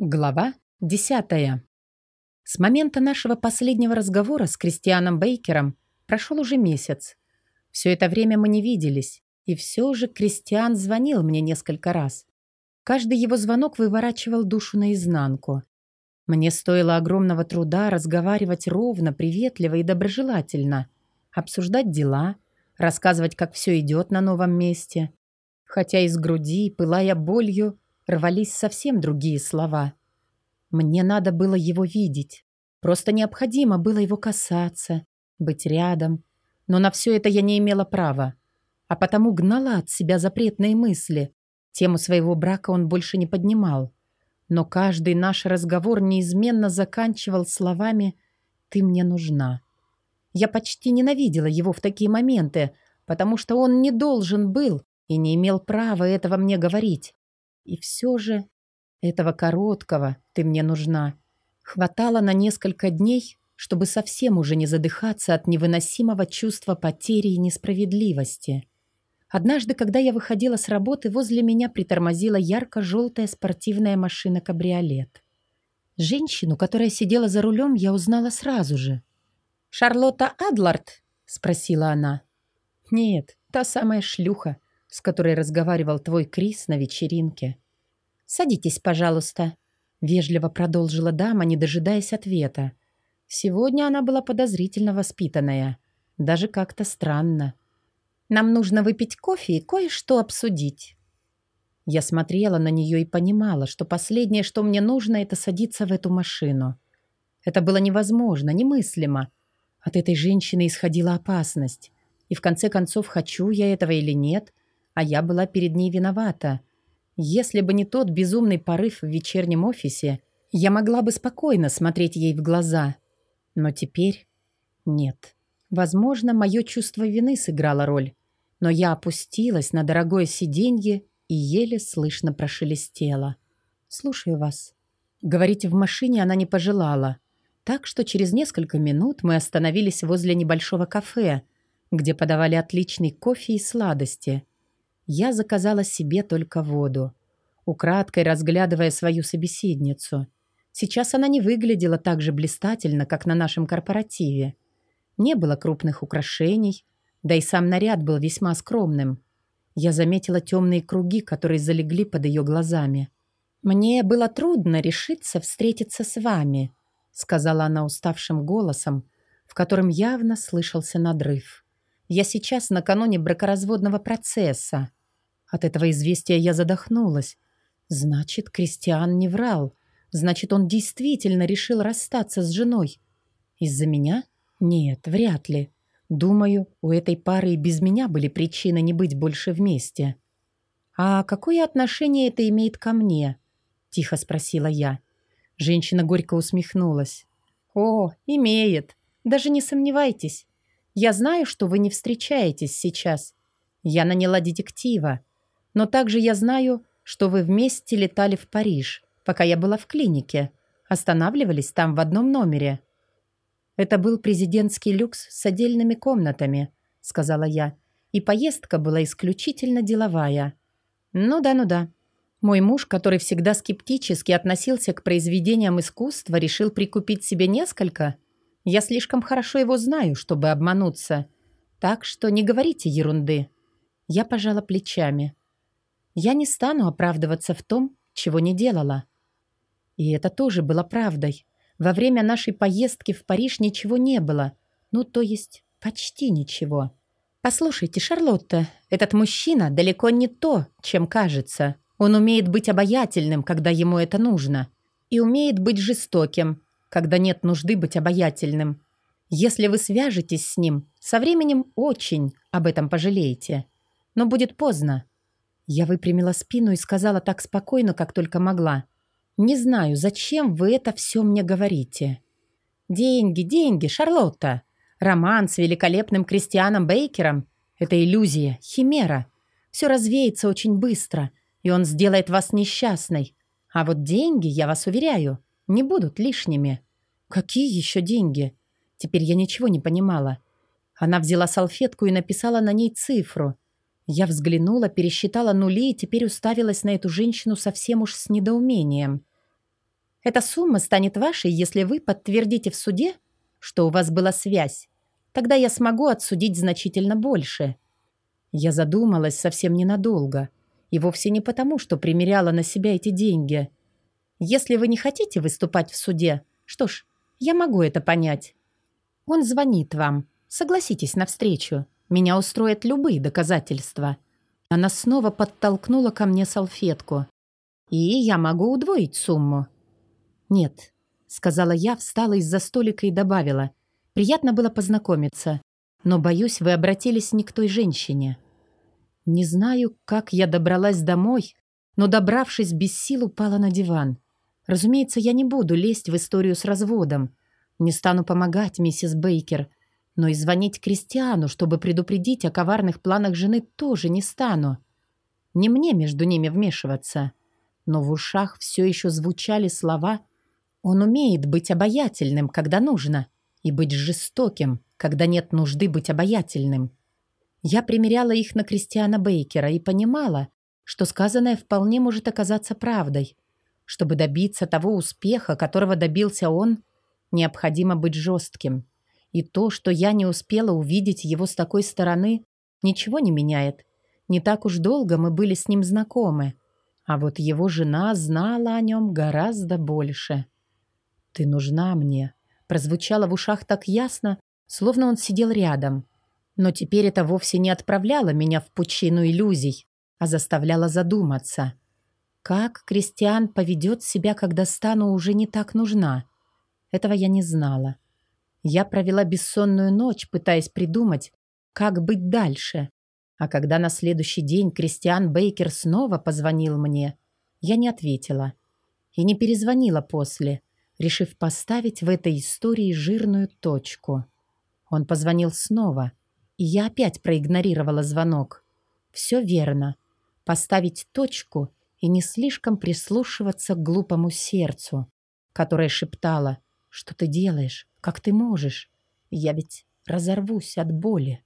Глава 10. С момента нашего последнего разговора с Кристианом Бейкером прошел уже месяц. Все это время мы не виделись, и все же Кристиан звонил мне несколько раз. Каждый его звонок выворачивал душу наизнанку. Мне стоило огромного труда разговаривать ровно, приветливо и доброжелательно, обсуждать дела, рассказывать, как все идет на новом месте. Хотя из груди, пылая болью, рвались совсем другие слова. Мне надо было его видеть. Просто необходимо было его касаться, быть рядом. Но на все это я не имела права. А потому гнала от себя запретные мысли. Тему своего брака он больше не поднимал. Но каждый наш разговор неизменно заканчивал словами «ты мне нужна». Я почти ненавидела его в такие моменты, потому что он не должен был и не имел права этого мне говорить. И все же этого короткого ты мне нужна. Хватало на несколько дней, чтобы совсем уже не задыхаться от невыносимого чувства потери и несправедливости. Однажды, когда я выходила с работы, возле меня притормозила ярко-желтая спортивная машина-кабриолет. Женщину, которая сидела за рулем, я узнала сразу же. «Шарлотта Адлард?» — спросила она. «Нет, та самая шлюха, с которой разговаривал твой Крис на вечеринке. «Садитесь, пожалуйста», — вежливо продолжила дама, не дожидаясь ответа. Сегодня она была подозрительно воспитанная. Даже как-то странно. «Нам нужно выпить кофе и кое-что обсудить». Я смотрела на нее и понимала, что последнее, что мне нужно, это садиться в эту машину. Это было невозможно, немыслимо. От этой женщины исходила опасность. И в конце концов, хочу я этого или нет, а я была перед ней виновата. Если бы не тот безумный порыв в вечернем офисе, я могла бы спокойно смотреть ей в глаза. Но теперь нет. Возможно, мое чувство вины сыграло роль. Но я опустилась на дорогое сиденье и еле слышно прошелестела. «Слушаю вас». Говорить в машине она не пожелала. Так что через несколько минут мы остановились возле небольшого кафе, где подавали отличный кофе и сладости. Я заказала себе только воду, украдкой разглядывая свою собеседницу. Сейчас она не выглядела так же блистательно, как на нашем корпоративе. Не было крупных украшений, да и сам наряд был весьма скромным. Я заметила темные круги, которые залегли под ее глазами. «Мне было трудно решиться встретиться с вами», сказала она уставшим голосом, в котором явно слышался надрыв. «Я сейчас накануне бракоразводного процесса. От этого известия я задохнулась. Значит, Кристиан не врал. Значит, он действительно решил расстаться с женой. Из-за меня? Нет, вряд ли. Думаю, у этой пары и без меня были причины не быть больше вместе. «А какое отношение это имеет ко мне?» — тихо спросила я. Женщина горько усмехнулась. «О, имеет. Даже не сомневайтесь. Я знаю, что вы не встречаетесь сейчас. Я наняла детектива. Но также я знаю, что вы вместе летали в Париж, пока я была в клинике. Останавливались там в одном номере». «Это был президентский люкс с отдельными комнатами», — сказала я. «И поездка была исключительно деловая». «Ну да, ну да». Мой муж, который всегда скептически относился к произведениям искусства, решил прикупить себе несколько. Я слишком хорошо его знаю, чтобы обмануться. Так что не говорите ерунды. Я пожала плечами. Я не стану оправдываться в том, чего не делала. И это тоже было правдой. Во время нашей поездки в Париж ничего не было. Ну, то есть, почти ничего. Послушайте, Шарлотта, этот мужчина далеко не то, чем кажется. Он умеет быть обаятельным, когда ему это нужно. И умеет быть жестоким, когда нет нужды быть обаятельным. Если вы свяжетесь с ним, со временем очень об этом пожалеете. Но будет поздно. Я выпрямила спину и сказала так спокойно, как только могла. «Не знаю, зачем вы это все мне говорите?» «Деньги, деньги, Шарлотта! Роман с великолепным Кристианом Бейкером — это иллюзия, химера. Все развеется очень быстро, и он сделает вас несчастной. А вот деньги, я вас уверяю, не будут лишними». «Какие еще деньги?» Теперь я ничего не понимала. Она взяла салфетку и написала на ней цифру — я взглянула, пересчитала нули и теперь уставилась на эту женщину совсем уж с недоумением. Эта сумма станет вашей, если вы подтвердите в суде, что у вас была связь. Тогда я смогу отсудить значительно больше». Я задумалась совсем ненадолго. И вовсе не потому, что примеряла на себя эти деньги. Если вы не хотите выступать в суде, что ж, я могу это понять. Он звонит вам. Согласитесь на встречу. Меня устроят любые доказательства. Она снова подтолкнула ко мне салфетку. И я могу удвоить сумму. Нет, сказала я, встала из-за столика и добавила. Приятно было познакомиться. Но, боюсь, вы обратились не к той женщине. Не знаю, как я добралась домой, но, добравшись без сил, упала на диван. Разумеется, я не буду лезть в историю с разводом. Не стану помогать миссис Бейкер, но и звонить Кристиану, чтобы предупредить о коварных планах жены, тоже не стану. Не мне между ними вмешиваться. Но в ушах все еще звучали слова «Он умеет быть обаятельным, когда нужно, и быть жестоким, когда нет нужды быть обаятельным». Я примеряла их на Кристиана Бейкера и понимала, что сказанное вполне может оказаться правдой. Чтобы добиться того успеха, которого добился он, необходимо быть жестким. И то, что я не успела увидеть его с такой стороны, ничего не меняет. Не так уж долго мы были с ним знакомы. А вот его жена знала о нем гораздо больше. «Ты нужна мне», прозвучало в ушах так ясно, словно он сидел рядом. Но теперь это вовсе не отправляло меня в пучину иллюзий, а заставляло задуматься. Как Кристиан поведет себя, когда стану уже не так нужна? Этого я не знала. Я провела бессонную ночь, пытаясь придумать, как быть дальше. А когда на следующий день Кристиан Бейкер снова позвонил мне, я не ответила. И не перезвонила после, решив поставить в этой истории жирную точку. Он позвонил снова, и я опять проигнорировала звонок. Все верно. Поставить точку и не слишком прислушиваться к глупому сердцу, которое шептало, что ты делаешь, как ты можешь. Я ведь разорвусь от боли.